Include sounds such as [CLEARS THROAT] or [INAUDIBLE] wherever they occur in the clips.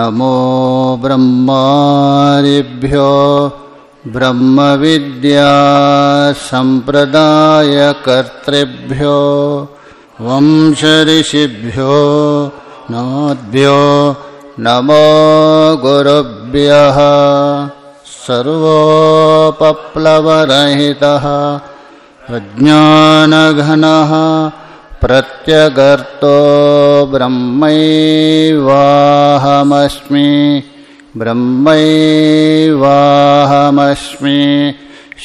नमो ब्रह्मादिभ्यो ब्रह्मविद्यासम्प्रदायकर्तृभ्यो वंशऋषिभ्यो नाद्भ्यो नमो गुरुभ्यः सर्वोपप्लवरहितः प्रज्ञानघनः प्रत्यगर्तो ब्रह्मैवाहमस्मि ब्रह्मैवाहमस्मि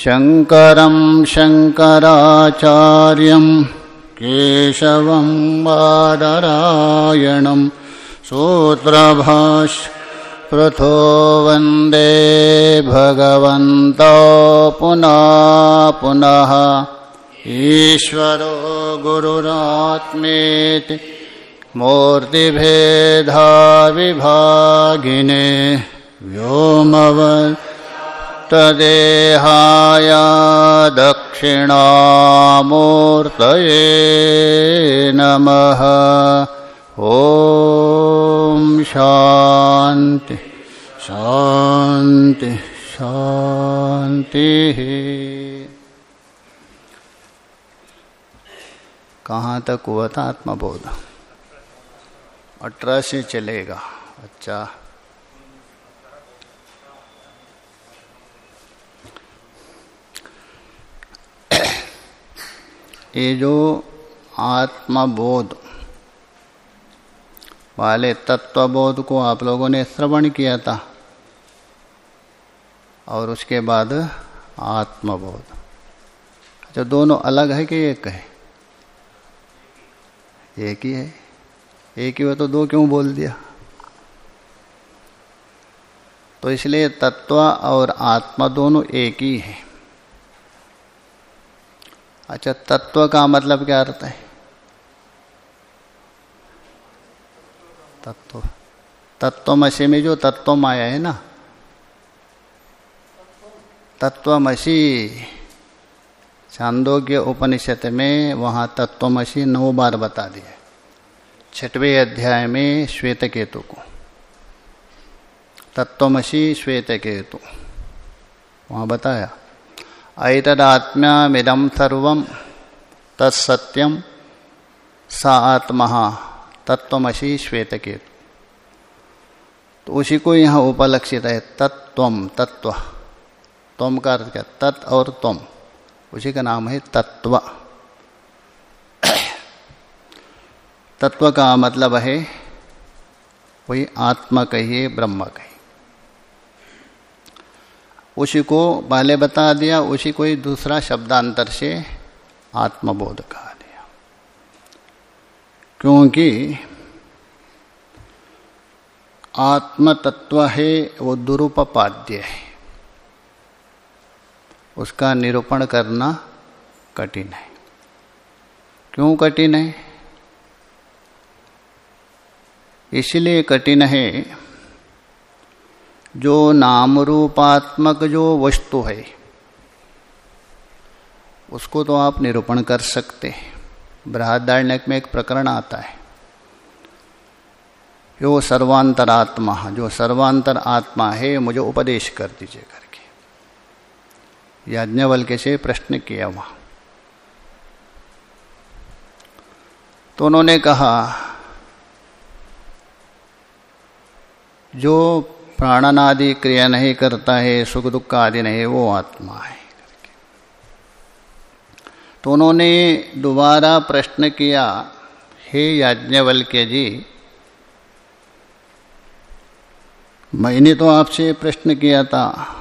शङ्करं शङ्कराचार्यं केशवं बादरायणं सूत्रभाष्य पृथो वन्दे भगवन्तौ पुनः पुनः ईश्वरो विभागिने व्योमवत्तदेहाय दक्षिणामूर्तये नमः। ॐ शान्ति शान्ति शान्तिः। कहाँ तक हुआ था आत्मबोध? अठारह से चलेगा। अच्छा। [COUGHS] ये जो आत्मबोध वाले तत्वबोध को आप लोगों ने श्रवण किया था, और उसके बाद आत्मबोध। अच्छा दोनों अलग है कि एक है? एक ही है। एक ही हो तो दो क्यों बोल दिया? तो इसलिए तत्व और आत्मा दोनों एक ही है। अच्छा तत्व का मतलब क्या अर्थ है? तत्व। तत्वमसी में जो तत्व माया है ना? तत्वमसी चांदोग्य उपनिषद में वहाँ तत्वमसी नौ बार बता दिया छठवें अध्याय में श्वेत केतु को। तत्वमसी श्वेत केतु। वहाँ बताया ऐतदात्म्यमिदम सर्व तत्सत्यम सा आत्मा, तत्वमसी श्वेत केतु। तो उसी को यहाँ उपलक्षित है तत्वम तत्व। त्वम का अर्थ क्या? तत् और त्वम उसी का नाम है तत्व। तत्व का मतलब है वही आत्मा कहिए, ब्रह्म कहिए। उसी को पहले बता दिया, उसी को ही दूसरा शब्दांतर से आत्मबोध कहा दिया। क्योंकि आत्म तत्व है, वो दुरुपाद्य है। उसका निरूपण करना कठिन है। क्यों कठिन है? इसलिए कठिन है, जो नाम रूपात्मक जो वस्तु है, उसको तो आप निरूपण कर सकते हैं। बृहदारण्यक में एक प्रकरण आता है, जो सर्वांतरात्मा, जो सर्वांतर आत्मा है, मुझे उपदेश कर दीजिए करके याज्ञवल्क्य से प्रश्न किया वहाँ। तो उन्होंने कहा, जो प्राणन आदि क्रिया नहीं करता है, सुख दुख का आदि नहीं, वो आत्मा है। तो उन्होंने दोबारा प्रश्न किया, हे याज्ञवल्क्य जी, मैंने तो आपसे प्रश्न किया था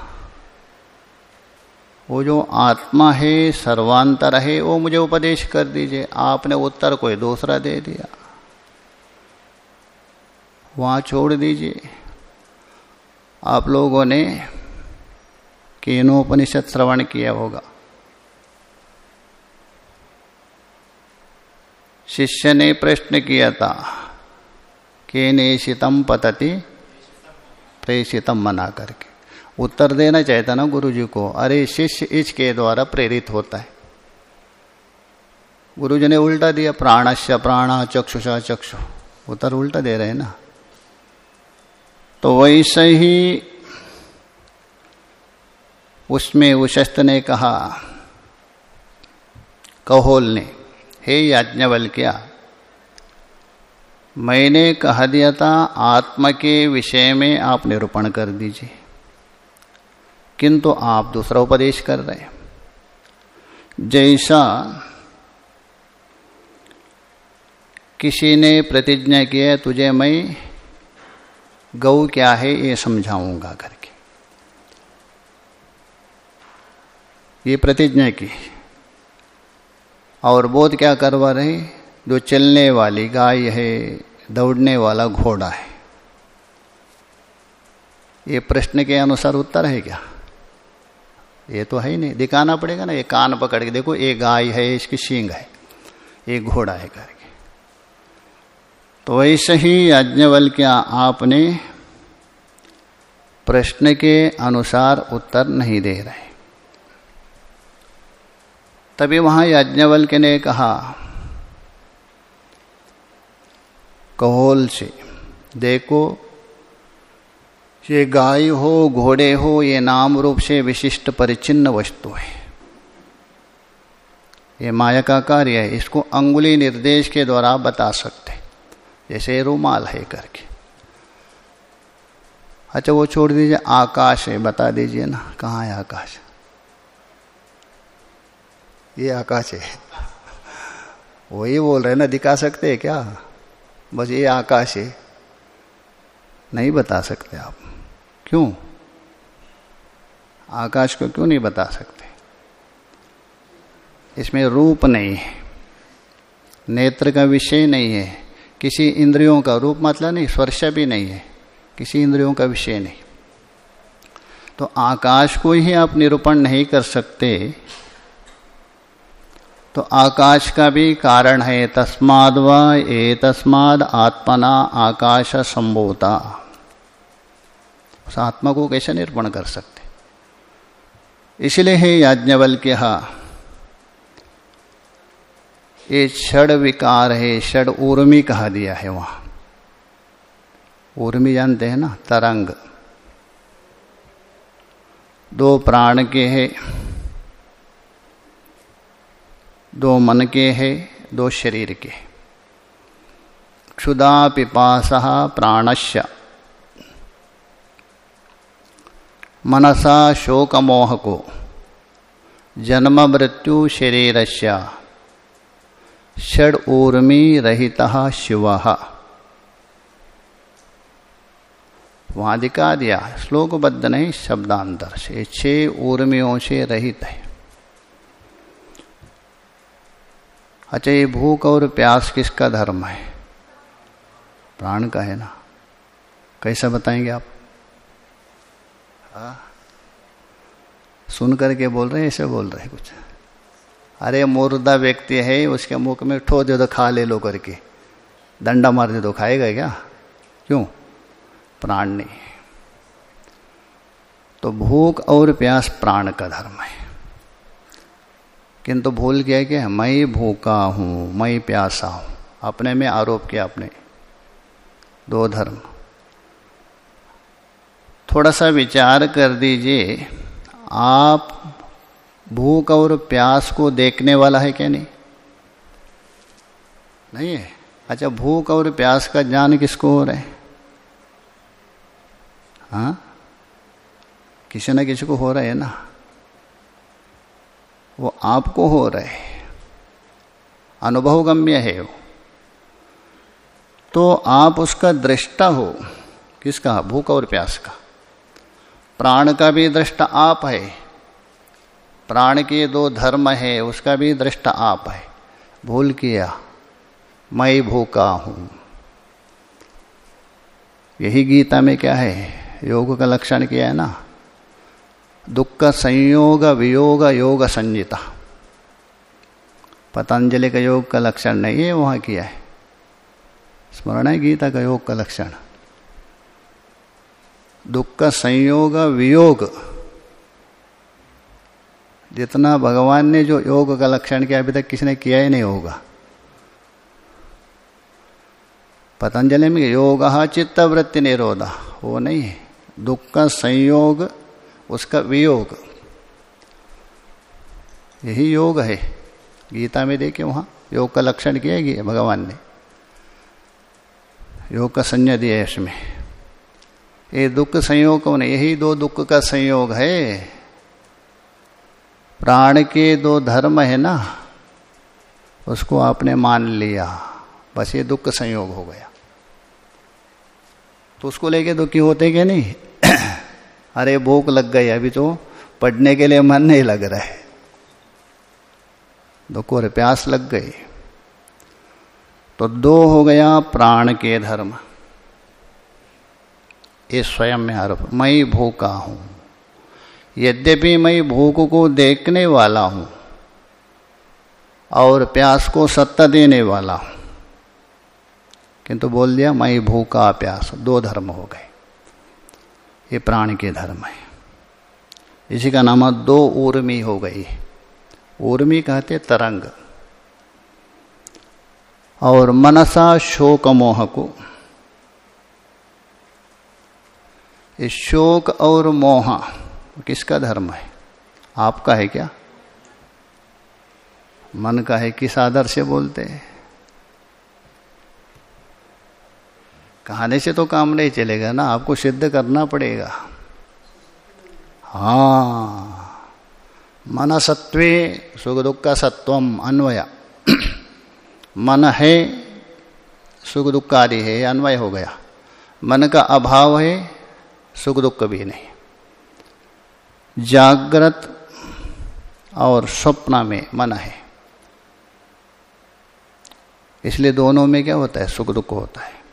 वो जो आत्मा है, सर्वांतर है, वो मुझे उपदेश कर दीजिए। आपने उत्तर कोई दूसरा दे दिया। वहाँ छोड़ दीजिए। आप लोगों ने केनोपनिषद श्रवण किया होगा। शिष्य ने प्रश्न किया था, केनेशितम पतति, प्रेषितम मना करके। उत्तर देना चाहता ना गुरु जी को, अरे, शिष्य इसके द्वारा प्रेरित होता है। गुरु जी ने उल्टा दिया, प्राणस्य प्राण चक्षुषा चक्षु। उत्तर उल्टा दे रहे हैं ना। तो वैसे ही उसमें उशस्त ने कहा, कहोल ने, हे याज्ञवल क्या मैंने कह दिया था, आत्मा के विषय में आप निरूपण कर दीजिए। किंतु आप दूसरा उपदेश कर रहे हैं। जैसा किसी ने प्रतिज्ञा किया तुझे मैं गौ क्या है, ये समझाऊँगा करके। ये प्रतिज्ञा की। और बोध क्या करवा रहे जो चलने वाली गाय है, दौड़ने वाला घोड़ा है। ये प्रश्न के अनुसार उत्तर है क्या? ये तो है ही नहीं। दिखाना पड़ेगा ना, ये कान पकड़ के देखो, ये गाय है, इसकी सींग है, ये घोड़ा है करके। तो ऐसे ही याज्ञवल क्या आपने प्रश्न के अनुसार उत्तर नहीं दे रहे। तभी वहाँ याज्ञवल्क्य ने कहा, कहोल से, देखो ये गाय हो, घोड़े हो, ये नाम रूप से विशिष्ट परिचिन्न वस्तु है। ये माया का कार्य है, इसको अंगुली निर्देश के द्वारा बता सकते जैसे रूमाल है करके। अच्छा वो छोड़ दीजिए, आकाश है, बता दीजिए ना, कहाँ है आकाश? ये आकाश है। वही बोल रहे ना, दिखा सकते हैं क्या? बस ये आकाश है। नहीं बता सकते आप। क्यों? आकाश को क्यों नहीं बता सकते? इसमें रूप नहीं है। नेत्र का विषय नहीं है। किसी इंद्रियों का रूप मतलब नहीं, स्पर्श भी नहीं है। किसी इंद्रियों का विषय नहीं। तो आकाश को ही आप निरूपण नहीं कर सकते। तो आकाश का भी कारण है, तस्माद व ए तस्माद आत्मना आकाश संभोता। उस आत्मा को कैसे निरूपण कर सकते? इसलिए है याज्ञवल्क्य ये षड विकार है, षड उर्मी कहा दिया है वहाँ। उर्मी जानते हैं ना, तरंग। दो प्राण के है, दो मन के है, दो शरीर के क्षुदा पिपास प्राणश्य मनसा शोक मोह को जन्म मृत्यु शरीर षड ऊर्मी रहित शिव। वहाँ दिखा दिया श्लोकबद्ध नहीं शब्दांतर से छह ऊर्मियों से रहित है। अच्छा ये भूख और प्यास किसका धर्म है? प्राण का है ना? कैसा बताएँगे आप? हा? सुन करके बोल रहे हैं, ऐसे बोल रहे हैं कुछ। अरे मुर्दा व्यक्ति है, उसके मुख में ठो दे दो, खा ले लो करके। दंडा मार दे दो, खाएगा क्या? क्यों? प्राण। नहीं तो भूख और प्यास प्राण का धर्म है। किंतु भूल गया कि मैं भूखा हूँ, मैं प्यासा हूँ। अपने में आरोप किया अपने दो धर्म। थोड़ा सा विचार कर दीजिए, आप भूख और प्यास को देखने वाला है क्या नहीं? नहीं है? अच्छा भूख और प्यास का ज्ञान किसको हो रहा है? हाँ? किसी ना किसी को हो रहा है ना? वो आपको हो रहा है। अनुभव गम्य है वो। तो आप उसका दृष्टा हो, किसका? भूख और प्यास का। प्राण का भी दृष्ट आप है। प्राण के दो धर्म है, उसका भी दृष्ट आप है। भूल किया, मैं भूखा हूँ। यही गीता में क्या है? योग का लक्षण किया है ना? दुख संयोग, वियोग, योग संजिता पतंजलि का योग का लक्षण नहीं है, वहाँ किया है। स्मरण है गीता का योग का लक्षण। दुख का संयोग, वियोग। जितना भगवान ने जो योग का लक्षण किया, अभी तक किसी ने किया ही नहीं होगा। पतंजलि में योग चित्त वृत्ति निरोधा, वो नहीं है। दुख का संयोग, उसका वियोग। यही योग है। गीता में देखे वहाँ, योग का लक्षण किया गया भगवान ने। योग का संज्ञा दिया है इसमें ये दुख संयोग कौन है? यही दो दुख का संयोग है। प्राण के दो धर्म है ना, उसको आपने मान लिया, बस ये दुख संयोग हो गया। तो उसको लेके दुखी होते क्या नहीं? [CLEARS THROAT] अरे भूख लग गई, अभी तो पढ़ने के लिए मन नहीं लग रहा है। दुख और प्यास लग गई। तो दो हो गया प्राण के धर्म। ये स्वयं में आरोप मैं भूखा हूँ। यद्यपि मैं भूख को देखने वाला हूँ और प्यास को सत्ता देने वाला हूँ। किंतु बोल दिया मैं भूखा प्यास, दो धर्म हो गए। ये प्राण के धर्म है। इसी का नाम दो ऊर्मी हो गई। ऊर्मी कहते तरंग। और मनसा शोक मोह को इस शोक और मोह, किसका धर्म है? आपका है क्या? मन का है, किस आदर से बोलते हैं? कहानी से तो काम नहीं चलेगा ना, आपको सिद्ध करना पड़ेगा। हाँ मन सत्वे सुख दुख का सत्वम, अन्वय। [CLEARS THROAT] मन है, सुख दुख आदि है, अन्वय हो गया। मन का अभाव है सुख दुख कभी नहीं। जागृत और स्वप्न में मन है। इसलिए दोनों में क्या होता है? सुख दुख होता है।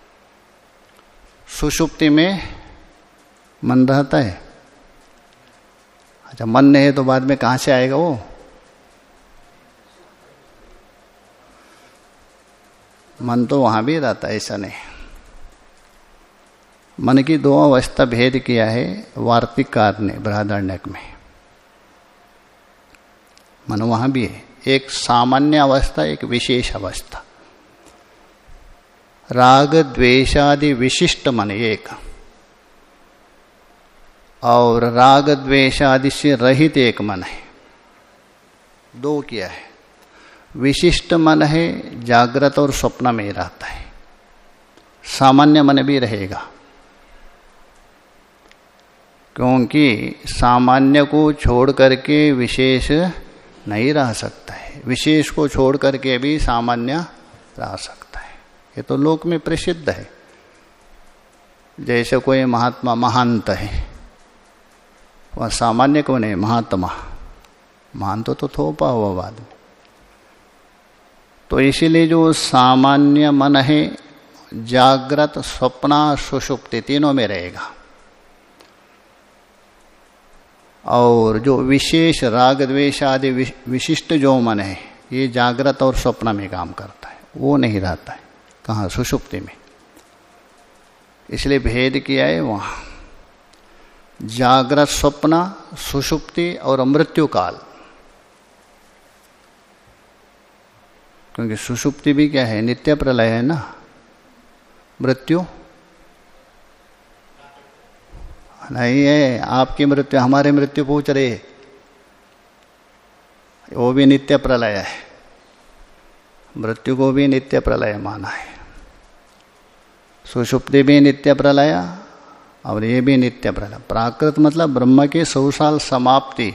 सुषुप्ति में मन रहता है। अच्छा मन नहीं है तो बाद में कहाँ से आएगा वो? मन तो वहाँ भी रहता है, ऐसा नहीं। मन की दो अवस्था भेद किया है वार्तिकार ने, बृहदारण्यक में। मन वहाँ भी है। एक सामान्य अवस्था, एक विशेष अवस्था। राग द्वेषादि विशिष्ट मन, एक। और राग द्वेषादि से रहित एक मन है। दो किया है। विशिष्ट मन है, जागृत और स्वप्न में रहता है। सामान्य मन भी रहेगा। क्योंकि सामान्य को छोड़ करके विशेष नहीं रह सकता है। विशेष को छोड़ करके भी सामान्य रह सकता है। ये तो लोक में प्रसिद्ध है। जैसे कोई महात्मा महांत है वह सामान्य कौन है? महात्मा। महान तो, थोपा हुआ बाद में। तो इसीलिए जो सामान्य मन है जागृत स्वप्ना सुषुप्ति तीनों में रहेगा। और जो विशेष राग द्वेष आदि विशिष्ट जो मन है, ये जागृत और स्वप्न में काम करता है। वो नहीं रहता है, कहा सुषुप्ति में। इसलिए भेद किया है वहाँ। जागृत स्वप्न, सुषुप्ति और मृत्यु काल। क्योंकि सुषुप्ति भी क्या है, नित्य प्रलय है ना। मृत्यु नहीं है, आपकी मृत्यु, हमारे मृत्यु पूछ रहे वो भी नित्य प्रलय है। मृत्यु को भी नित्य प्रलय माना है। सुषुप्ति भी नित्य प्रलय और ये भी नित्य प्रलय। प्राकृत मतलब ब्रह्म की सौ साल समाप्ति।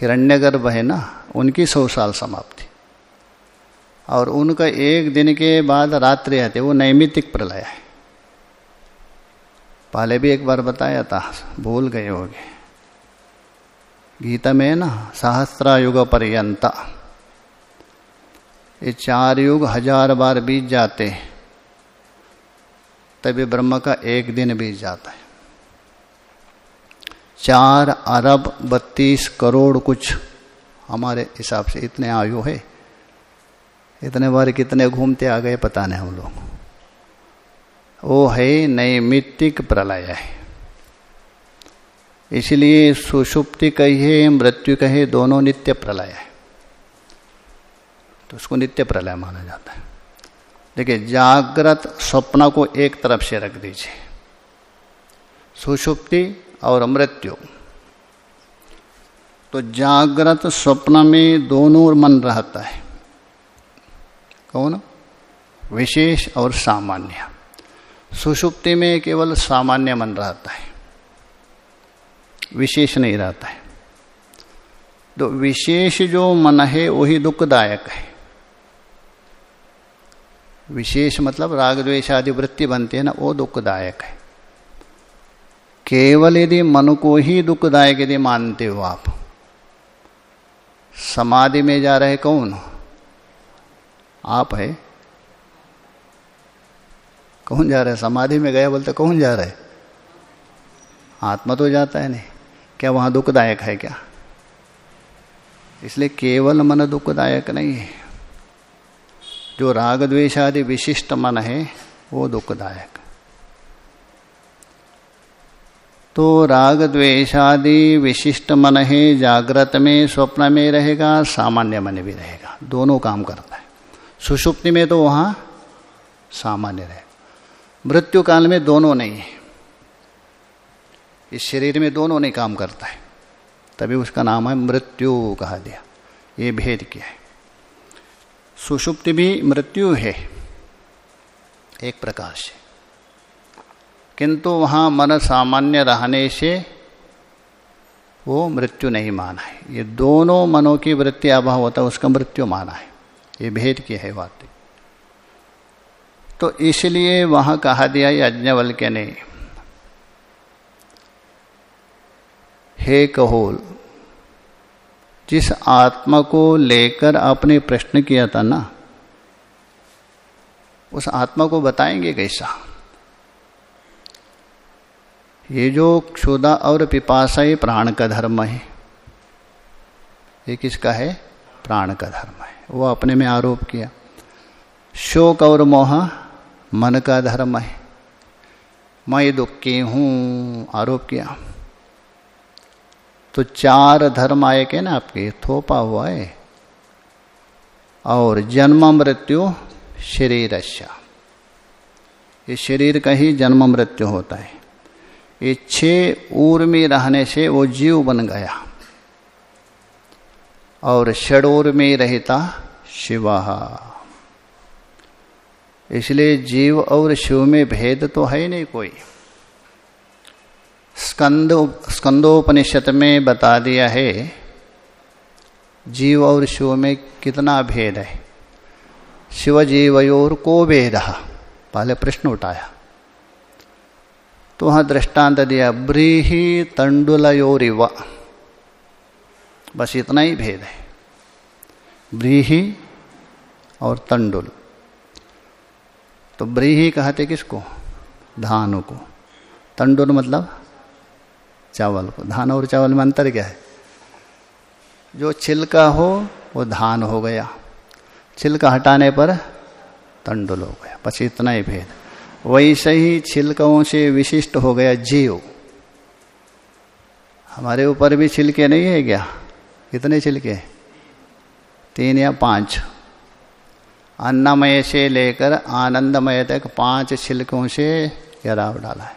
हिरण्यगर्भ है ना, उनकी सौ साल समाप्ति। और उनका एक दिन के बाद रात्रि आते वो नैमितिक प्रलय है। पहले भी एक बार बताया था, भूल गए होगे। गीता में ना सहस्त्र युग पर्यंता। ये चार युग हज़ार बार बीत जाते तभी ब्रह्म का एक दिन बीत जाता है। चार अरब बत्तीस करोड़ कुछ हमारे हिसाब से इतने आयु है। इतने बार कितने घूमते आ गए पता नहीं हम लोग। वो है नैमित्तिक प्रलय है। इसलिए सुषुप्ति कहिए मृत्यु कहे, दोनों नित्य प्रलय है। तो उसको नित्य प्रलय माना जाता है। देखिए, जागृत स्वप्न को एक तरफ़ से रख दीजिए। सुषुप्ति और मृत्यु। तो जागृत स्वप्न में दोनों मन रहता है। कौन? विशेष और सामान्य। सुषुप्ति में केवल सामान्य मन रहता है। विशेष नहीं रहता है। तो विशेष जो मन है, वही दुखदायक है। विशेष मतलब राग द्वेश आदि वृत्ति बनती है ना, वो दुखदायक है। केवल यदि मन को ही दुखदायक यदि मानते हो आप, समाधि में जा रहे कौन आप है कौन जा रहा है? समाधि में गया बोलते, कौन जा रहा है? आत्मा तो जाता है नहीं। क्या वहाँ दुखदायक है क्या? इसलिए केवल मन दुखदायक नहीं है। जो राग द्वेष आदि विशिष्ट मन है, वो दुखदायक। तो राग द्वेषादि विशिष्ट मन है, जागृत में, स्वप्न में रहेगा, सामान्य मन भी रहेगा। दोनों काम करता है। सुषुप्ति में तो वहाँ सामान्य रहेगा। मृत्यु काल में दोनों नहीं है। इस शरीर में दोनों नहीं काम करता है। तभी उसका नाम है मृत्यु कहा गया। ये भेद क्या है। सुषुप्ति भी मृत्यु है। एक प्रकार से किंतु वहाँ मन सामान्य रहने से वो मृत्यु नहीं माना है। ये दोनों मनों की वृत्ति अभाव होता है, उसका मृत्यु माना है। ये भेद की है बात। तो इसलिए वहाँ कहा दिया यज्ञवल्क्य ने, हे कहोल, जिस आत्मा को लेकर आपने प्रश्न किया था ना, उस आत्मा को बताएँगे कैसा? ये जो क्षुदा और पिपासा ये प्राण का धर्म है। ये किसका है? प्राण का धर्म है। वो अपने में आरोप किया। शोक और मोह मन का धर्म है। मैं दुखी हूँ? आरोप किया। तो चार धर्म आए के ना आपके? थोपा हुआ है। और जन्म मृत्यु शरीर ये शरीर का ही जन्म मृत्यु होता है। ये छह ऊर में रहने से वो जीव बन गया। और षडोर में रहता शिवा। इसलिए जीव और शिव में भेद तो है ही नहीं कोई। स्कंद स्कंदोपनिषद में बता दिया है, जीव और शिव में कितना भेद है। शिव जीवयोर को भेद, पहले प्रश्न उठाया। तो वहाँ दृष्टांत दिया, ब्रीही तंडुलयोरिव। बस इतना ही भेद है। ब्रीही और तंडुल। तो ब्रीही कहते किसको? धान को। तंडुल मतलब चावल को। धान और चावल में अंतर क्या है? जो छिलका हो, वो धान हो गया। छिलका हटाने पर तंडुल हो गया। बस इतना ही भेद। वैसे ही छिलकों से विशिष्ट हो गया जीव। हमारे ऊपर भी छिलके नहीं है क्या? कितने छिलके? तीन या पाँच। अन्नमय से लेकर आनंदमय तक पाँच छिलकों से घेराव डाला है।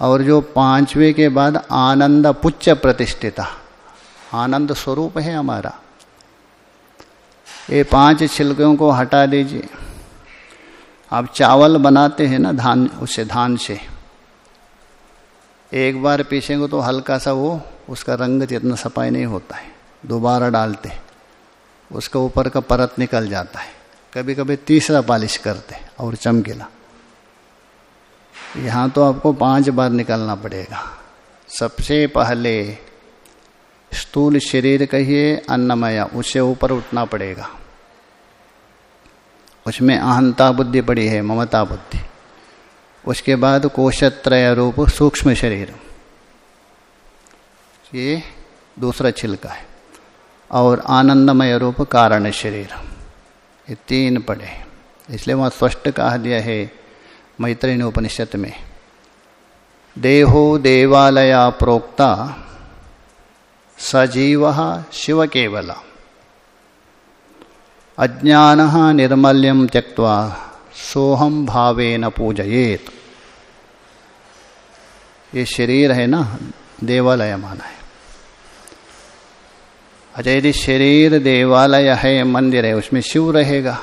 और जो पांचवे के बाद आनंद पुच्च प्रतिष्ठिता, आनंद स्वरूप है हमारा। ये पाँच छिलकों को हटा दीजिए। आप चावल बनाते हैं ना धान उससे धान से। एक बार पीसेंगे तो हल्का सा वो, उसका रंग जितना सफ़ाई नहीं होता है, दोबारा डालते उसका ऊपर का परत निकल जाता है। कभी कभी तीसरा पालिश करते और चमकीला। यहाँ तो आपको पाँच बार निकलना पड़ेगा। सबसे पहले स्थूल शरीर कहिए अन्नमय उससे ऊपर उठना पड़ेगा। उसमें अहंता बुद्धि पड़ी है, ममता बुद्धि। उसके बाद कोशत्रय रूप, सूक्ष्म शरीर। ये दूसरा छिलका है। और आनंदमय रूप कारण शरीर। ये तीन पड़े। इसलिए वहाँ स्पष्ट कहा दिया है मैत्रीन उपनिषद में। देहो देवालया प्रोक्ता सजीव शिव केवल अज्ञान निर्मल्यम त्यक्वा सोहम भावे न पूजयेत। ये शरीर है ना देवालय माना है। अच्छा यदि शरीर देवालय है मंदिर है, उसमें शिव रहेगा।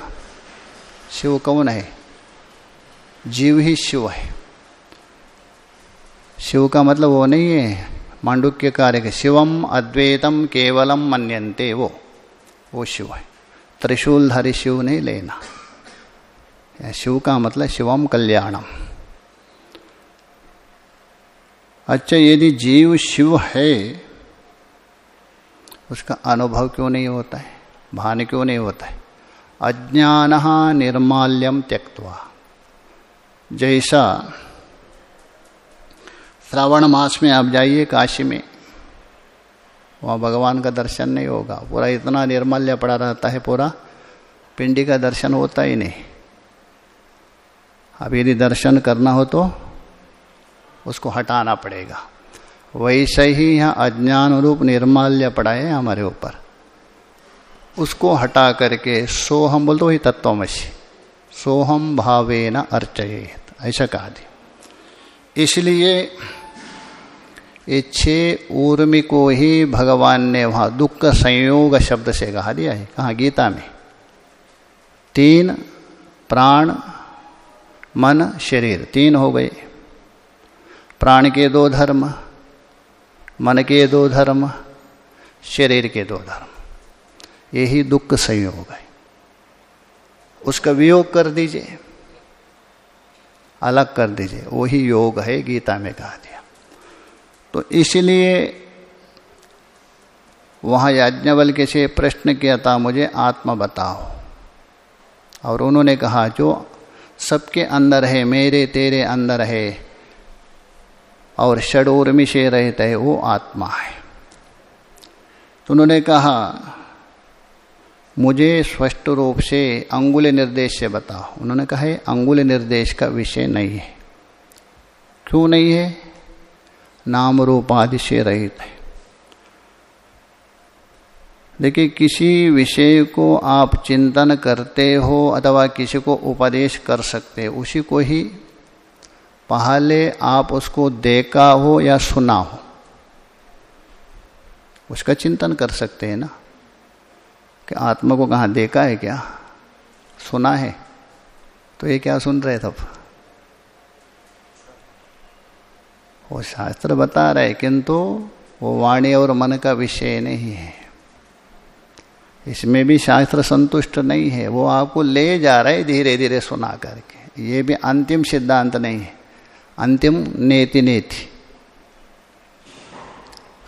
शिव कौन है? जीव ही शिव है। शिव का मतलब वो नहीं है, मांडुक्य कार्य के, शिवम अद्वैतम केवलम मन्यन्ते, वो वो शिव है। त्रिशूलधारी शिव नहीं लेना। शिव का मतलब शिवम कल्याणम। अच्छा यदि जीव शिव है उसका अनुभव क्यों नहीं होता है? भान क्यों नहीं होता है? अज्ञान निर्माल्यम त्यक्वा जैसा श्रावण मास में आप जाइए काशी में, वहाँ भगवान का दर्शन नहीं होगा। पूरा इतना निर्मल्य पड़ा रहता है पूरा, पिंडी का दर्शन होता ही नहीं। अब यदि दर्शन करना हो तो उसको हटाना पड़ेगा। वैसे ही यहाँ अज्ञान रूप निर्माल्य पड़ा है हमारे ऊपर। उसको हटा करके सोहम बोल तो वही तत्वमसी। सोहम भावे न अर्चयेत, ऐसा कहा दी इसलिए ये छह ऊर्मी को ही भगवान ने वहाँ दुख संयोग शब्द से कहा दिया है, कहा गीता में। तीन प्राण, मन, शरीर, तीन हो गए। प्राण के दो धर्म मन के दो धर्म, शरीर के दो धर्म। यही दुख संयोग है। उसका वियोग कर दीजिए, अलग कर दीजिए। वही योग है, गीता में कहा दिया। तो इसलिए वहाँ के से प्रश्न किया था, मुझे आत्मा बताओ। और उन्होंने कहा, जो सबके अंदर है, मेरे तेरे अंदर है और षडोर्मी से रहता है, वो आत्मा है। तो उन्होंने कहा, मुझे स्पष्ट रूप से अंगुल निर्देश से बताओ। उन्होंने कहा है अंगुल निर्देश का विषय नहीं है। क्यों नहीं है? नाम रूप आदि से रहित है। देखिए, किसी विषय को आप चिंतन करते हो अथवा किसी को उपदेश कर सकते हो, उसी को ही पहले आप उसको देखा हो या सुना हो? उसका चिंतन कर सकते हैं ना? कि आत्मा को कहा देखा है क्या? सुना है? तो ये क्या सुन रहे तब वो शास्त्र बता रहे किंतु वो वाणी और मन का विषय नहीं है। इसमें भी शास्त्र संतुष्ट नहीं है। वो आपको ले जा रहे धीरे धीरे सुना करके। ये भी अंतिम सिद्धांत नहीं है। अंतिम नेति नेति।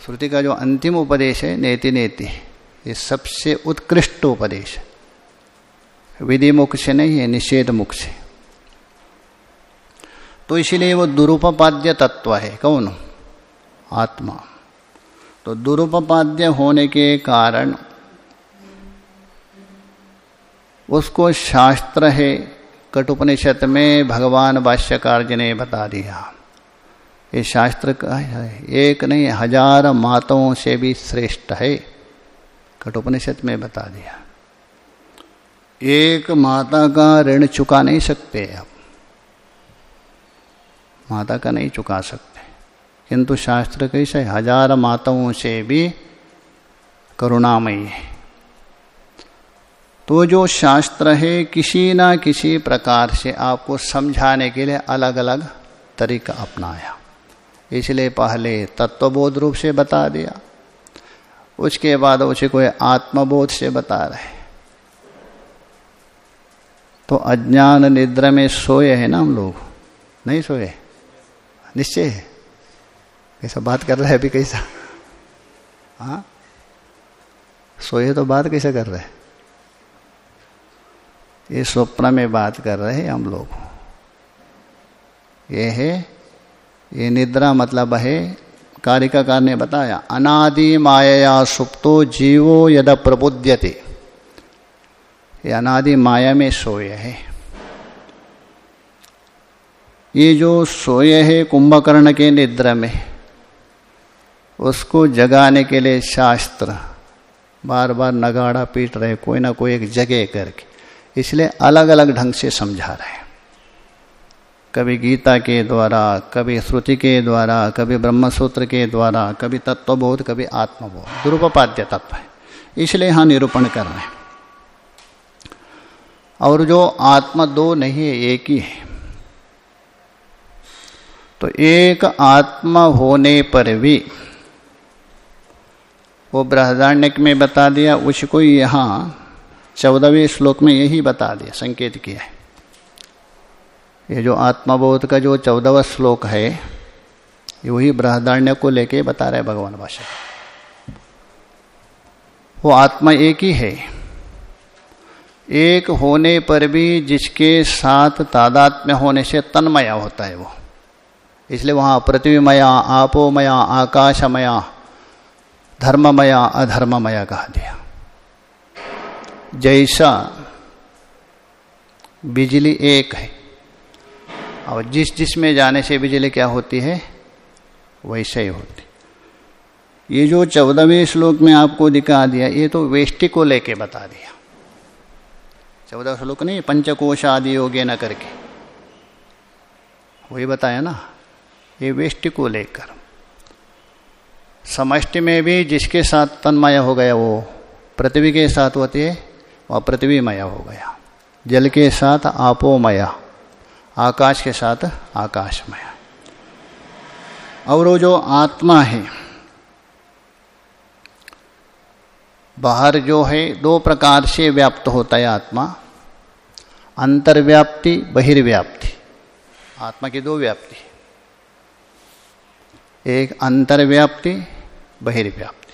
श्रुति का जो अंतिम उपदेश है, नेति नेति, ये सबसे उत्कृष्ट उपदेश है। विधि मुख से नहीं है, निषेध मुख से। तो इसीलिए वो दुरुपपाद्य तत्व है, कौन? आत्मा। तो दुरुपपाद्य होने के कारण उसको शास्त्र है कटुपनिषद में भगवान भाष्यकार जी ने बता दिया। ये शास्त्र का है। एक नहीं, हज़ार माताओं से भी श्रेष्ठ है। कटुपनिषद में बता दिया। एक माता का ऋण चुका नहीं सकते आप। माता का नहीं चुका सकते। किंतु शास्त्र कैसे हज़ार माताओं से भी करुणामयी है। तो जो शास्त्र है, किसी ना किसी प्रकार से आपको समझाने के लिए अलग अलग तरीका अपनाया। इसलिए पहले तत्वबोध रूप से बता दिया। उसके बाद उसे कोई आत्मबोध से बता रहे। तो अज्ञान निद्रा में सोए है ना हम लोग? नहीं सोए? निश्चय है। कैसा बात कर रहे हैं अभी कैसा? हाँ? सोए तो बात कैसे कर रहे हैं? ये स्वप्न में बात कर रहे हम लोग। ये है, ये निद्रा मतलब है, कारिकाकार ने बताया, अनादि माया सुप्तो जीवो यद प्रबुद्यते ये अनादि माया में सोए है। ये जो सोए है कुंभकर्ण के निद्रा में, उसको जगाने के लिए शास्त्र बार बार नगाड़ा पीट रहे कोई ना कोई एक जगह करके। इसलिए अलग अलग ढंग से समझा रहे हैं। कभी गीता के द्वारा, कभी श्रुति के द्वारा, कभी ब्रह्मसूत्र के द्वारा, कभी तत्वबोध, कभी आत्मबोध। दुरुपपाद्य तत्व है। इसलिए यहाँ निरूपण कर रहे हैं। और जो आत्मा दो नहीं है एक ही है। तो एक आत्मा होने पर भी, वो बृहदारण्यक में बता दिया, उसको यहाँ चौदहवें श्लोक में यही बता दिया, संकेत किया है। ये जो आत्मबोध का जो चौदहवा श्लोक है, वही बृहदारण्य को लेके बता रहे भगवान भाषा वो आत्मा एक ही है। एक होने पर भी जिसके साथ तादात्म्य होने से तन्मया होता है वो। इसलिए वहाँ पृथ्वीमया, आपोमया, आकाशमया, धर्ममया, अधर्ममया कहा दिया। जैसा बिजली एक है। और जिस जिस में जाने से बिजली क्या होती है? वैसे ही होती। ये जो चौदहवें श्लोक में आपको दिखा दिया, ये तो वेष्टि को लेके बता दिया। चौदह श्लोक नहीं पंचकोश आदि योगे न करके। वही बताया ना, ये वेष्टि को लेकर। समष्टि में भी जिसके साथ तन्मय हो गया वो, पृथ्वी के साथ होती है वह पृथ्वीमया हो गया। जल के साथ आपोमया, आकाश के साथ आकाशमय। और वो जो आत्मा है, बाहर जो है, दो प्रकार से व्याप्त होता है आत्मा। अंतर्व्याप्ति, बहिर्व्याप्ति। आत्मा की दो व्याप्ति एक अंतर्व्याप्ति, बहिर्व्याप्ति।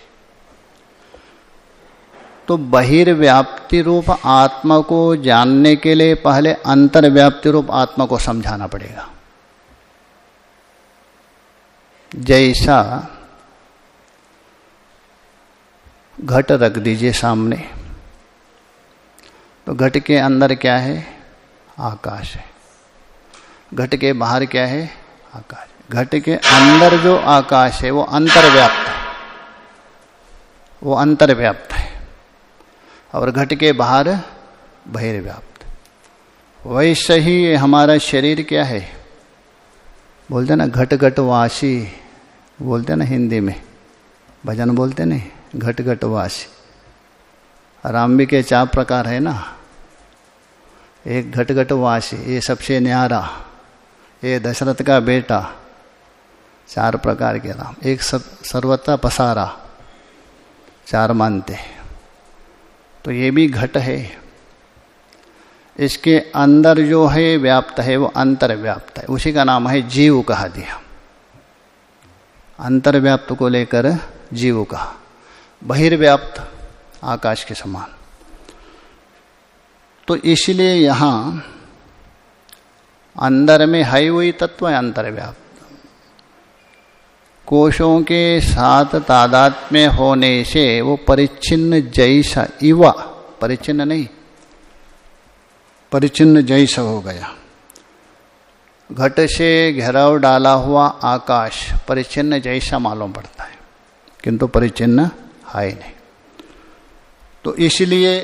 तो बहिर्व्याप्ति रूप आत्मा को जानने के लिए पहले अंतर्व्याप्ति रूप आत्मा को समझाना पड़ेगा। जैसा घट रख दीजिए सामने तो घट के अंदर क्या है? आकाश है। घट के बाहर क्या है? आकाश घट के अंदर जो आकाश है, वो अंतर्व्याप्त है। वो अंतर्व्याप्त है। और घट के बाहर बहिर्व्याप्त वैसे ही हमारा शरीर क्या है? बोलते ना, घट घट वासी, बोलते ना हिंदी में। भजन बोलते नहीं, घट घट वासी। रामबी के चार प्रकार है ना। एक घट घट वासी, ये सबसे न्यारा, ये दशरथ का बेटा, चार प्रकार के राम एक सर्वता पसारा, चार मानते। तो ये भी घट है। इसके अंदर जो है व्याप्त है, वो अंतर व्याप्त है। उसी का नाम है जीव कहा दिया। अंतर्व्याप्त को लेकर जीव कहा। बहिर्व्याप्त, आकाश के समान। तो इसलिए यहाँ अंदर में है वही तत्व है अंतर्व्याप्त। कोशों के साथ तादात्म्य होने से वो परिच्छिन्न जैसा इवा, परिचिन्न नहीं, परिचिन्न जैसा हो गया। घट से घेराव डाला हुआ आकाश परिचिन्न जैसा मालूम पड़ता है, किंतु परिचिन्न है नहीं। तो इसलिए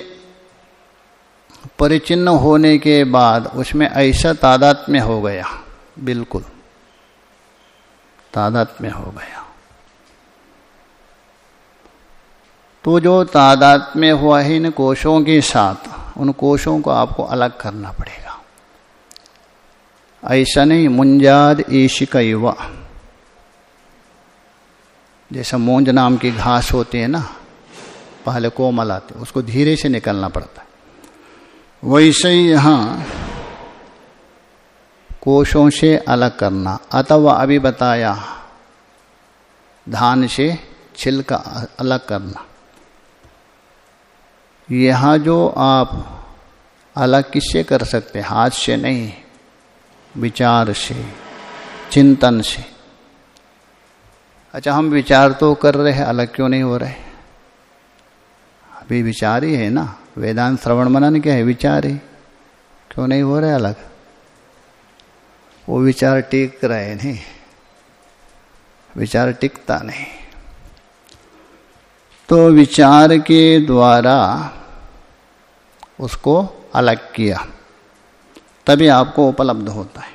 परिचिन्न होने के बाद उसमें ऐसा तादात्म्य हो गया, बिल्कुल। तादात्म्य हो गया। तो जो तादात्म्य हुआ है, इन कोशों के साथ, उन कोशों को आपको अलग करना पड़ेगा। ऐसा नहीं, मुंजाद ईशिक युवा। जैसा मूंज नाम की घास होती है ना, पहले कोमल आते उसको धीरे से निकलना पड़ता है। वैसे ही यहाँ कोशों से अलग करना। अथवा अभी बताया धान से छिलका अलग करना। यहाँ जो आप अलग किससे कर सकते हाथ से नहीं, विचार से, चिंतन से। अच्छा हम विचार तो कर रहे हैं, अलग क्यों नहीं हो रहे? अभी विचार ही है ना। वेदांत श्रवण मनन क्या है, विचार ही। क्यों नहीं हो रहे अलग? वो विचार टिक रहे नहीं। विचार टिकता नहीं। तो विचार के द्वारा उसको अलग किया, तभी आपको उपलब्ध होता है।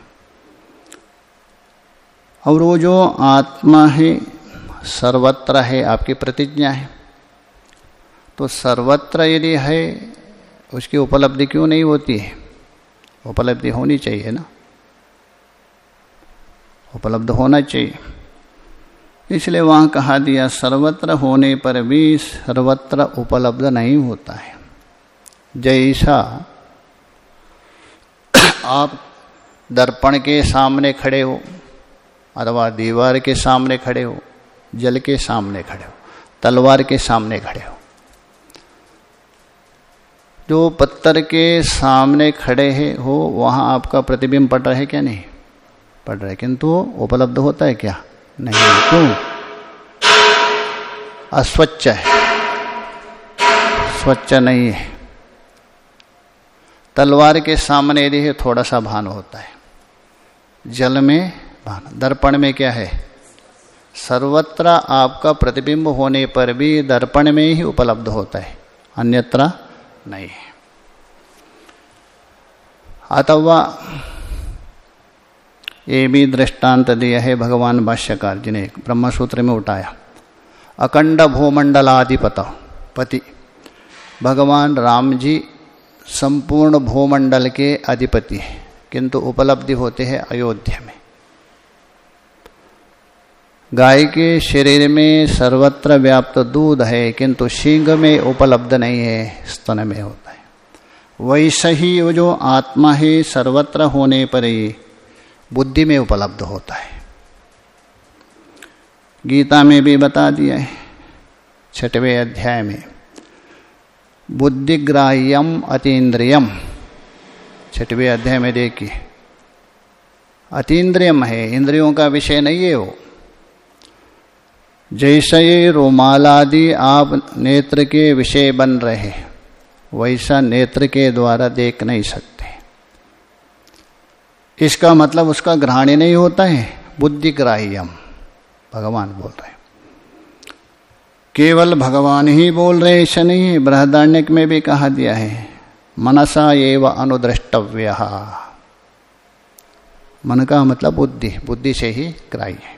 और वो जो आत्मा है, सर्वत्र है, आपकी प्रतिज्ञा है। तो सर्वत्र यदि है, उसकी उपलब्धि क्यों नहीं होती है? उपलब्धि होनी चाहिए ना। उपलब्ध होना चाहिए। इसलिए वहाँ कहा दिया, सर्वत्र होने पर भी सर्वत्र उपलब्ध नहीं होता है। जैसा आप दर्पण के सामने खड़े हो, अथवा दीवार के सामने खड़े हो, जल के सामने खड़े हो, तलवार के सामने खड़े हो, जो पत्थर के सामने खड़े हैं, हो, वहाँ आपका प्रतिबिंब पड़ रहा है क्या नहीं? पड़ रहा किंतु उपलब्ध होता है क्या? नहीं। क्यों? अस्वच्छ है। स्वच्छ नहीं है। तलवार के सामने यदि थोड़ा सा भान होता है। जल में भान। दर्पण में क्या है? सर्वत्र आपका प्रतिबिंब होने पर भी दर्पण में ही उपलब्ध होता है। अन्यत्र नहीं है। अथवा ये भी दृष्टांत दिया है भगवान भाष्यकार जी ने ब्रह्म सूत्र में उठाया। अखंड भूमंडलाधिपत, पति। भगवान राम जी संपूर्ण भूमंडल के अधिपति हैं, किंतु उपलब्धि होते हैं अयोध्या में। गाय के शरीर में सर्वत्र व्याप्त दूध है, किंतु शीघ में उपलब्ध नहीं है, स्तन में होता है। वैसे ही वो जो आत्मा है, सर्वत्र होने पर ही बुद्धि में उपलब्ध होता है। गीता में भी बता दिया है, छठवें अध्याय में, बुद्धिग्राह्यम अतीन्द्रियम। छठवें अध्याय में देखिए, अतीन्द्रियम है, इंद्रियों का विषय नहीं है वो। जैसे ये रोमालादि आप नेत्र के विषय बन रहे वैसा नेत्र के द्वारा देख नहीं सकते। इसका मतलब उसका ग्रहण ही नहीं होता है, बुद्धि ग्राह्यम, भगवान बोल रहे हैं। केवल भगवान ही बोल रहे ऐसा नहीं है बृहदारण्यक में भी कहा दिया है, मनसा एवं अनुद्रष्टव्य। मन का मतलब बुद्धि बुद्धि से ही ग्राह्य है।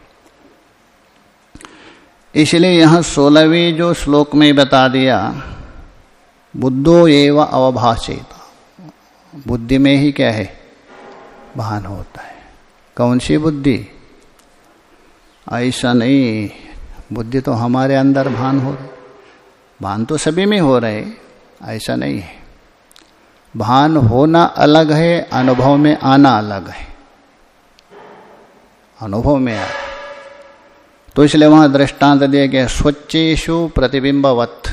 इसलिए यहाँ सोलहवीं जो श्लोक में बता दिया, बुद्धो एवं अवभाषित। बुद्धि में ही क्या है? भान होता है। कौन सी बुद्धि? ऐसा नहीं। बुद्धि तो हमारे अंदर भान हो रही। भान तो सभी में हो रहे। ऐसा नहीं है। भान होना अलग है, अनुभव में आना अलग है। अनुभव में आ तो इसलिए वहाँ दृष्टांत दिया गया स्वच्छेशु प्रतिबिंबवत।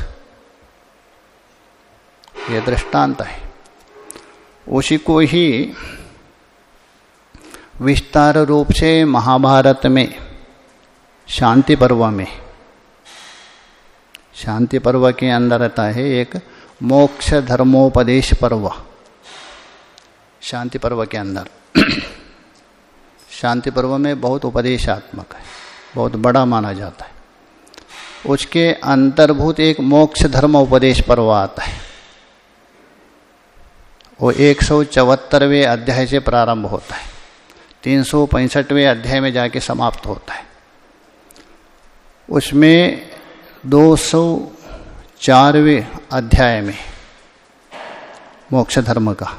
ये दृष्टांत है। उसी को ही विस्तार रूप से महाभारत में, शांति पर्व में। शांति पर्व के अंदर रहता है एक मोक्ष धर्मोपदेश पर्व। शांति पर्व के अंदर। [CLEARS THROAT] शांति पर्व में बहुत उपदेशात्मक है, बहुत बड़ा माना जाता है। उसके अंतर्भूत एक मोक्ष धर्म उपदेश पर्व आता है। वो एक सौ चौहत्तरवें अध्याय से प्रारंभ होता है। तीन सौ अध्याय में जाके समाप्त होता है। उसमें दो सौ अध्याय में मोक्ष धर्म का।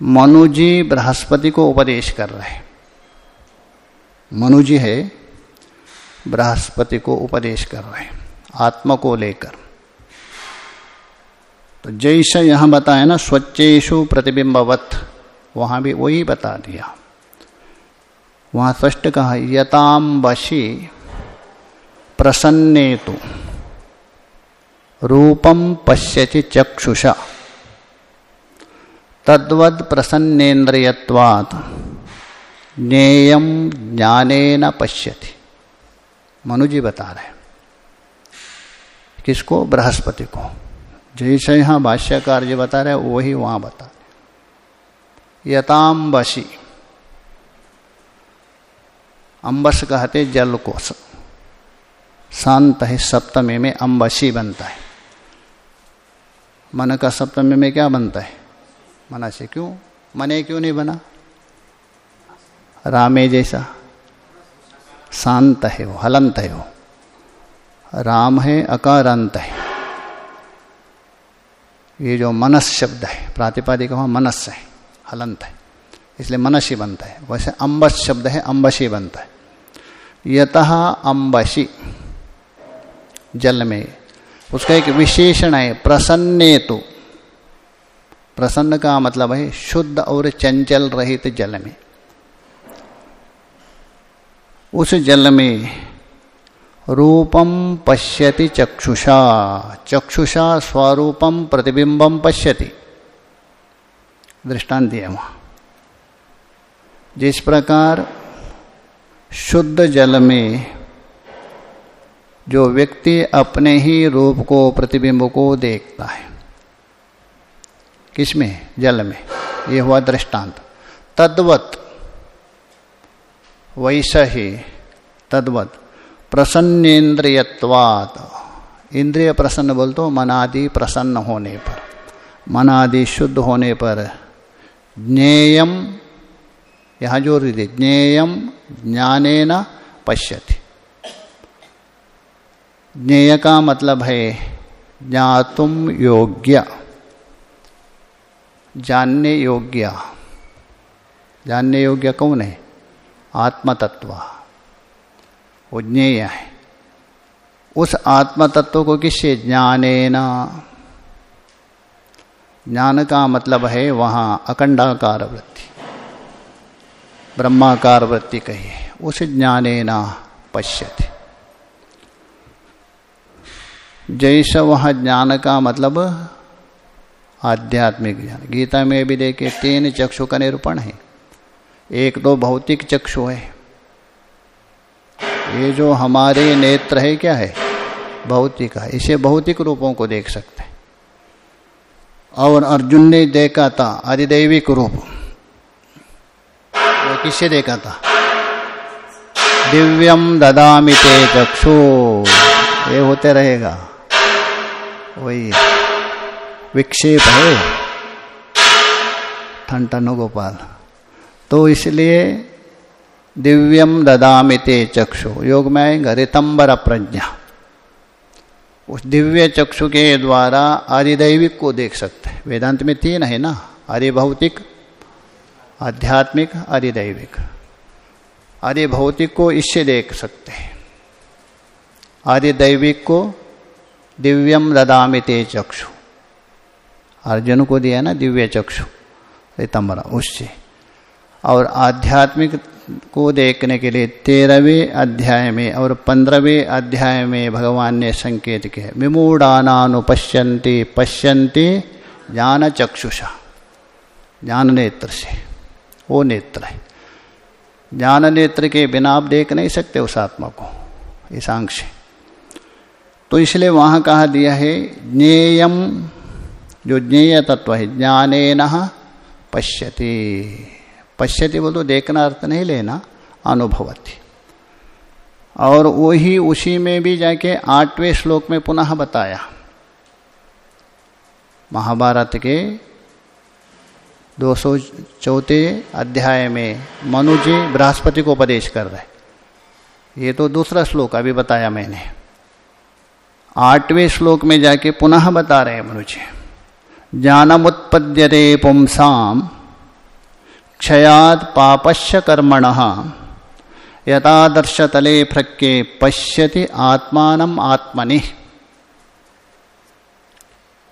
मनु जी बृहस्पति को उपदेश कर रहे हैं। मनु जी है, बृहस्पति को उपदेश कर रहे हैं, आत्मा को लेकर। तो जैसे यहाँ बताया ना स्वच्छेशु प्रतिबिंबवत, वहाँ भी वही बता दिया। वहाँ स्पष्ट कहा यताम बशी प्रसन्ने तो रूपम पश्यति चक्षुषा। तद्वद प्रसन्नेन्द्रियवाद ज्ञेयम ज्ञानेन पश्यति। मनु जी बता रहे किसको? बृहस्पति को। जैसे यहाँ भाष्यकार जी बता रहे वही वहाँ बता रहे यताम्बसी अम्बस कहते जल को। शांत है, सप्तमी में अम्बशी बनता है। मन का सप्तमी में क्या बनता है? मना से क्यों? मने क्यों नहीं बना? रामे जैसा। शांत है वो, हलंत है वो। राम है, अकारांत है। ये जो मनस शब्द है, प्रातिपादिक वहाँ मनस है, हलंत है। इसलिए मनस ही बनता है। वैसे अम्बस शब्द है अम्बशी बनता है। यत अम्बशी जल में। उसका एक विशेषण है प्रसन्ने तो प्रसन्न का मतलब है, शुद्ध और चंचल रहित जल में। उस जल में रूपम पश्यति चक्षुषा। चक्षुषा स्वरूपम प्रतिबिंबम पश्यति। दृष्टांत दिया वहाँ। जिस प्रकार शुद्ध जल में जो व्यक्ति अपने ही रूप को प्रतिबिंब को देखता है, किसमें? जल में। ये हुआ दृष्टांत। तद्वत। वैसा ही तद्वत। प्रसन्नेन्द्रियवात इंद्रिय प्रसन्न बोल तो मनादि प्रसन्न होने पर। मनादि शुद्ध होने पर ज्ञेयम यहाँ जो ज्ञेयम न पश्यति। ज्ञेय का मतलब है ज्ञातुम योग्य। जानने योग्य। जानने योग्य कौन है? आत्मतत्व। वो ज्ञेय है। उस आत्मतत्व को किससे? ज्ञाने न ज्ञान का मतलब है वहाँ अखंडाकार वृत्ति। ब्रह्माकार वृत्ति कही उस ज्ञाने न पश्यति। जैसा वह ज्ञान का मतलब आध्यात्मिक ज्ञान। गीता में भी देखे तीन चक्षु का निरूपण है। एक तो भौतिक चक्षु है। ये जो हमारे नेत्र है, क्या है? भौतिक है। इसे भौतिक रूपों को देख सकते हैं। और अर्जुन ने देखा था अधिदैविक रूप। वो किससे देखा था? दिव्यम ददामि ते चक्षु। ये होते रहेगा। वही विक्षेप है। ठन ठन गोपाल। तो इसलिए दिव्यम ददामिते चक्षु। योग में आएगा। रितंबर प्रज्ञा उस दिव्य चक्षु के द्वारा आदिदैविक को देख सकते हैं। वेदांत में तीन है ना? आदि भौतिक आध्यात्मिक आदिदैविक आदि भौतिक को इससे देख सकते हैं। आदिदैविक को दिव्यम ददामिते चक्षु। अर्जुन को दिया ना दिव्य चक्षु रितंबरा उससे। और आध्यात्मिक को देखने के लिए तेरहवें अध्याय में और पंद्रहवें अध्याय में भगवान ने संकेत किया विमूढ़ानुपश्यंती पश्यंती ज्ञान चक्षुषा ज्ञान नेत्र से। वो नेत्र है। ज्ञान नेत्र के बिना आप देख नहीं सकते उस आत्मा को। इस आँख से तो इसलिए वहाँ कहा दिया है, ज्ञेयम, जो ज्ञेय तत्व है ज्ञाने न पश्यती पश्यति बोल देखना अर्थ नहीं लेना, अनुभवती। और वही उसी में भी जाके आठवें श्लोक में पुनः बताया। महाभारत के दो सौ चौथे अध्याय में मनु जी बृहस्पति को उपदेश कर रहे ये तो दूसरा श्लोक अभी बताया मैंने। आठवें श्लोक में जाके पुनः बता रहे हैं मनु जी। ज्ञानमुत्पद्यते पुंसाम क्षयाद पापश्य कर्मण यथादर्श तले प्रज्ञे पश्यति आत्मान आत्मनि।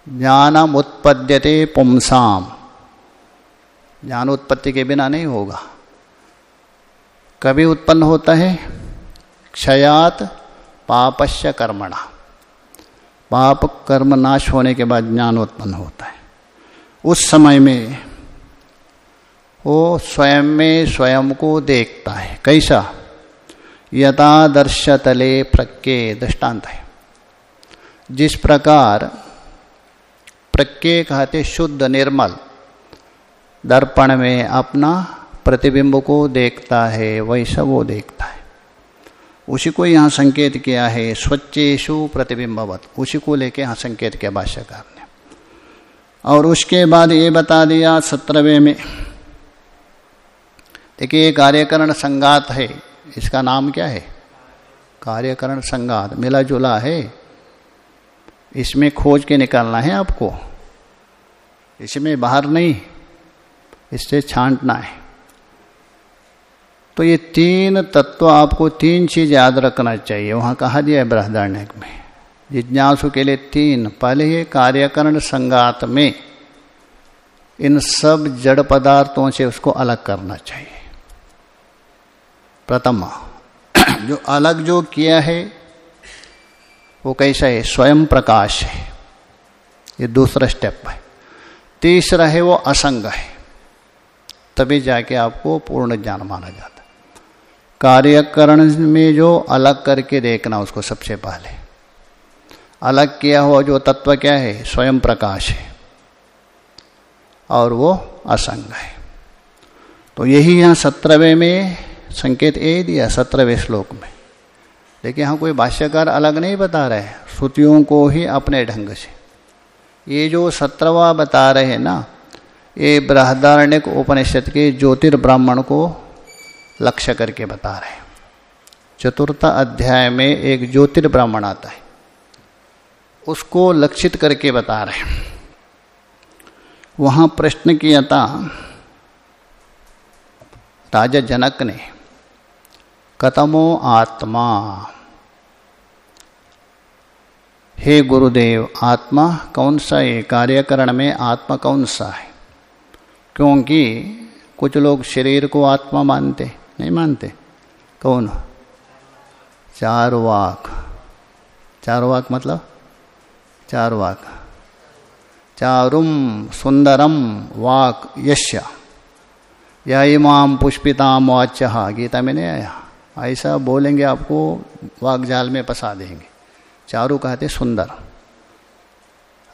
ज्ञानम उत्पद्यते पुंसाम। ज्ञान उत्पत्ति के बिना नहीं होगा। कभी उत्पन्न होता है? क्षयात पापश्य कर्मणा। पाप कर्म नाश होने के बाद ज्ञान उत्पन्न होता है। उस समय में वो स्वयं में स्वयं को देखता है। कैसा? यथादर्श तले प्रज्ञे दृष्टांत है। जिस प्रकार प्रज्ञे कहते शुद्ध निर्मल दर्पण में अपना प्रतिबिंब को देखता है, वैसा वो देखता है। उसी को यहाँ संकेत किया है स्वच्छेशु प्रतिबिंबवत। उसी को लेके यहाँ संकेत किया भाष्यकार ने। और उसके बाद ये बता दिया सत्रहवें में, देखिए कार्यकरण संगात है। इसका नाम क्या है? कार्यकरण संगात। मिला जुला है। इसमें खोज के निकालना है आपको। इसमें बाहर नहीं। इससे छांटना है। तो ये तीन तत्व आपको तीन चीज़ याद रखना चाहिए। वहाँ कहा दिया है बृहदारण्य में। जिज्ञासु के लिए तीन। पहले ये कार्यकरण संगात में इन सब जड़ पदार्थों से उसको अलग करना चाहिए। प्रथम, [CLEARS THROAT] जो अलग जो किया है, वो कैसा है? स्वयं प्रकाश है। ये दूसरा स्टेप है। तीसरा है वो असंग है। तभी जाके आपको पूर्ण ज्ञान माना जाता कार्यकरण में जो अलग करके देखना उसको सबसे पहले। अलग किया हुआ जो तत्व क्या है? स्वयं प्रकाश है। और वो असंग है। तो यही यहाँ सत्रहवें में संकेत ए दिया, सत्रहवें श्लोक में। देखिए, यहाँ कोई भाष्यकार अलग नहीं बता रहे श्रुतियों को ही अपने ढंग से। ये जो सत्रवा बता रहे हैं ना ये बृहदारण्य उपनिषद के ज्योतिर्ब्राह्मण को लक्ष्य करके बता रहे हैं। चतुर्थ अध्याय में एक ज्योतिर्ब्राह्मण आता है। उसको लक्षित करके बता रहे हैं। वहाँ प्रश्न किया था राजा जनक ने, कतमो आत्मा? हे गुरुदेव, आत्मा कौन सा है? कार्यकरण में आत्मा कौन सा है? क्योंकि कुछ लोग शरीर को आत्मा मानते, नहीं मानते? कौन? चार वाक चार वाक मतलब? चार वाक चारुम सुंदरम वाक यश्य। या इमाम पुष्पिताम वाच्य। गीता में नहीं आया। ऐसा बोलेंगे आपको वाक जाल में फंसा देंगे। चारु कहते सुंदर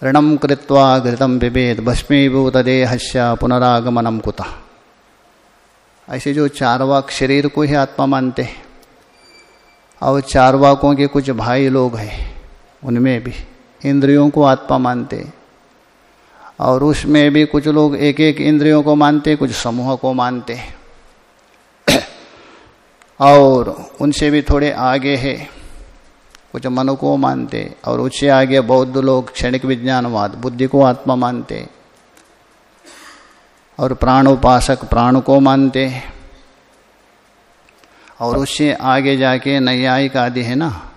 ऋणम कृत्वा घृतम विभेद भस्मीभूत देहस्य पुनरागमनम कुता। ऐसे जो चारवाक शरीर को ही आत्मा मानते हैं, और चारवाकों के कुछ भाई लोग हैं, उनमें भी इंद्रियों को आत्मा मानते और उसमें भी कुछ लोग एक एक इंद्रियों को मानते, कुछ समूह को मानते और उनसे भी थोड़े आगे है। कुछ मन को मानते, और उससे आगे बौद्ध लोग क्षणिक विज्ञानवाद, बुद्धि को आत्मा मानते, और प्राण उपासक प्राण को मानते, और उससे आगे जाके नैयायिक आदि है ना,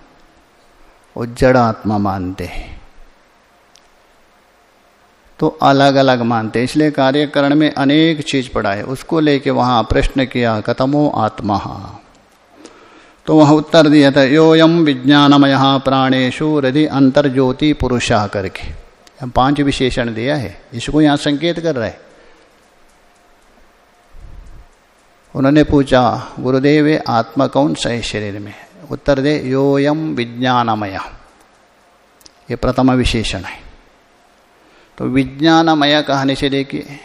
वो जड़ आत्मा मानते। तो अलग अलग मानते, इसलिए कार्यकरण में अनेक चीज़ पड़ा है, उसको लेके वहाँ प्रश्न किया कतमो आत्मा तो वह उत्तर दिया था योयम विज्ञानमय प्राणेशु हृदय अंतर्ज्योति पुरुषा करके। पाँच विशेषण दिया है, इसको यहाँ संकेत कर रहे उन्होंने पूछा, गुरुदेव आत्मा कौन सा है शरीर में? उत्तर दे योयम विज्ञानमय। ये प्रथम विशेषण है। तो विज्ञानमय कहने से देखिए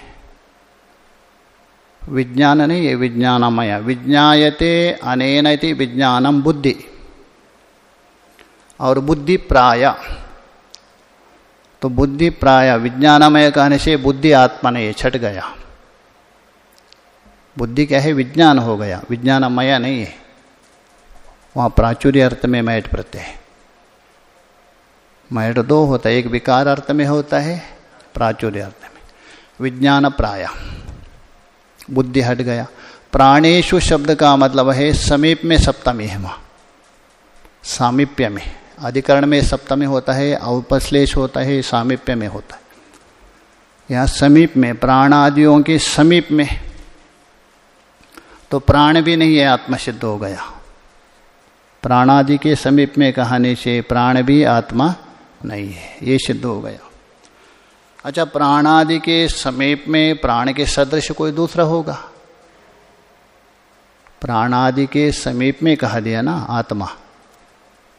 विज्ञान नहीं है विज्ञानमय। विज्ञाते अनेन विज्ञानम बुद्धि। और बुद्धि प्राय तो बुद्धि प्राय विज्ञानमय कहने से बुद्धि आत्मा ने छट गया। बुद्धि क्या है? विज्ञान हो गया। विज्ञानमय नहीं है। वहाँ प्राचुर्य अर्थ में मैट प्रत्यय है। मैट दो होता है, एक विकार अर्थ में होता है, प्राचुर्य अर्थ में। विज्ञान प्राय बुद्धि हट गया। प्राणेशु शब्द का मतलब है, समीप में सप्तमी है वहाँ। सामीप्य में। अधिकरण में सप्तमी होता है औपश्लेष होता है, सामीप्य में होता है। यहाँ समीप में प्राण आदियों के समीप में। तो प्राण भी नहीं है आत्मा सिद्ध हो गया। प्राणादि के समीप में कहानी से प्राण भी आत्मा नहीं है, ये सिद्ध हो गया। अच्छा प्राणादि के समीप में प्राण के सदृश कोई दूसरा होगा? प्राणादि के समीप में कहा दिया ना, आत्मा।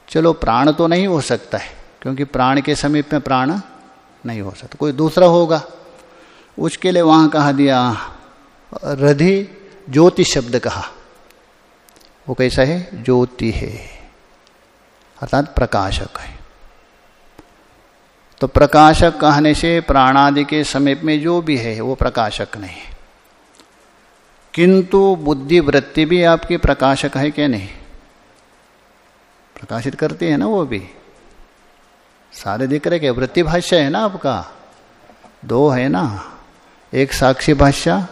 चलो, प्राण तो नहीं हो सकता है, क्योंकि प्राण के समीप में प्राण नहीं हो सकता। कोई दूसरा होगा? उसके लिए वहाँ कहा दिया, रधि ज्योति शब्द कहा। वो कैसा है? ज्योति है। अर्थात प्रकाशक है। तो प्रकाशक कहने से प्राणादि के समीप में जो भी है, वो प्रकाशक नहीं। किंतु बुद्धि वृत्ति भी आपकी प्रकाशक है क्या नहीं? प्रकाशित करती है ना वो भी। सारे दिख रहे क्या वृत्ति भाष्य है ना आपका? दो है ना? एक साक्षी भाष्य,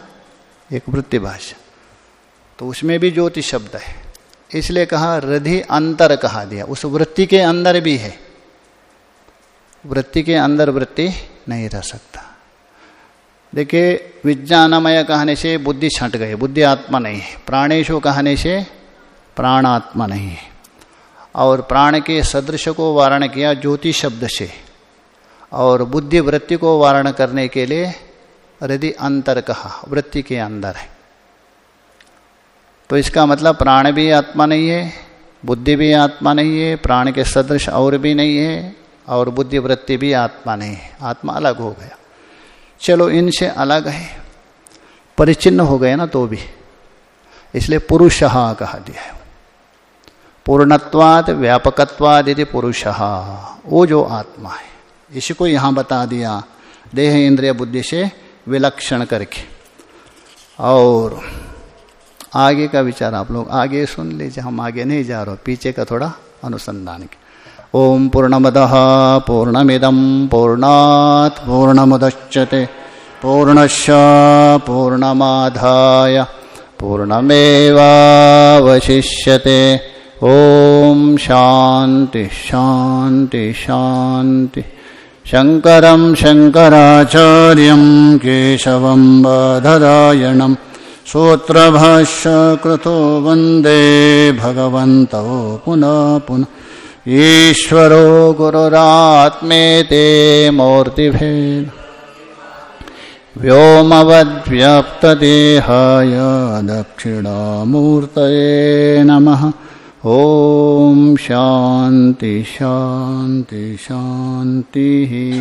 एक वृत्ति भाष्य। तो उसमें भी ज्योति शब्द है। इसलिए कहा रधि अंतर कहा दिया। उस वृत्ति के अंदर भी है। वृत्ति के अंदर वृत्ति नहीं रह सकता। देखिए, विज्ञानमय कहने से बुद्धि छंट गई, बुद्धि आत्मा नहीं है। प्राणेशु कहने से प्राण आत्मा नहीं है। और प्राण के सदृश को वारण किया ज्योति शब्द से। और बुद्धि वृत्ति को वारण करने के लिए हृदय अंतर कहा, वृत्ति के अंदर है। तो इसका मतलब प्राण भी आत्मा नहीं है, बुद्धि भी आत्मा नहीं है, प्राण के सदृश और भी नहीं है और बुद्धि वृत्ति भी आत्मा नहीं है। आत्मा अलग हो गया। चलो इनसे अलग है। परिचिन्न हो गए ना तो भी। इसलिए पुरुष कहा दिया है। पूर्णत्वाद व्यापकत्वाद यदि पुरुष। वो जो आत्मा है। इसी को यहाँ बता दिया। देह इंद्रिय बुद्धि से विलक्षण करके। और आगे का विचार आप लोग आगे सुन लीजिए। हम आगे नहीं जा रहे। पीछे का थोड़ा अनुसंधान के ओम पूर्णमद पूर्णमिदम पूर्णात् पूर्णमुदच्यते। पूर्णश पूर्णमाधाय पूर्णमेवावशिष्यते। ओम शांति शांति शांति। शङ्करं शङ्कराचार्यं केशवं बाधरायणम् सूत्रभाष्यकृतो वंदे भगवन्तौ पुनः पुनः। ईश्वरो गुरुरात्मेते मूर्तिभेद व्योमवद्व्याप्तदेहाय दक्षिणामूर्तये नमः। ॐ शान्ति शान्ति शान्तिः।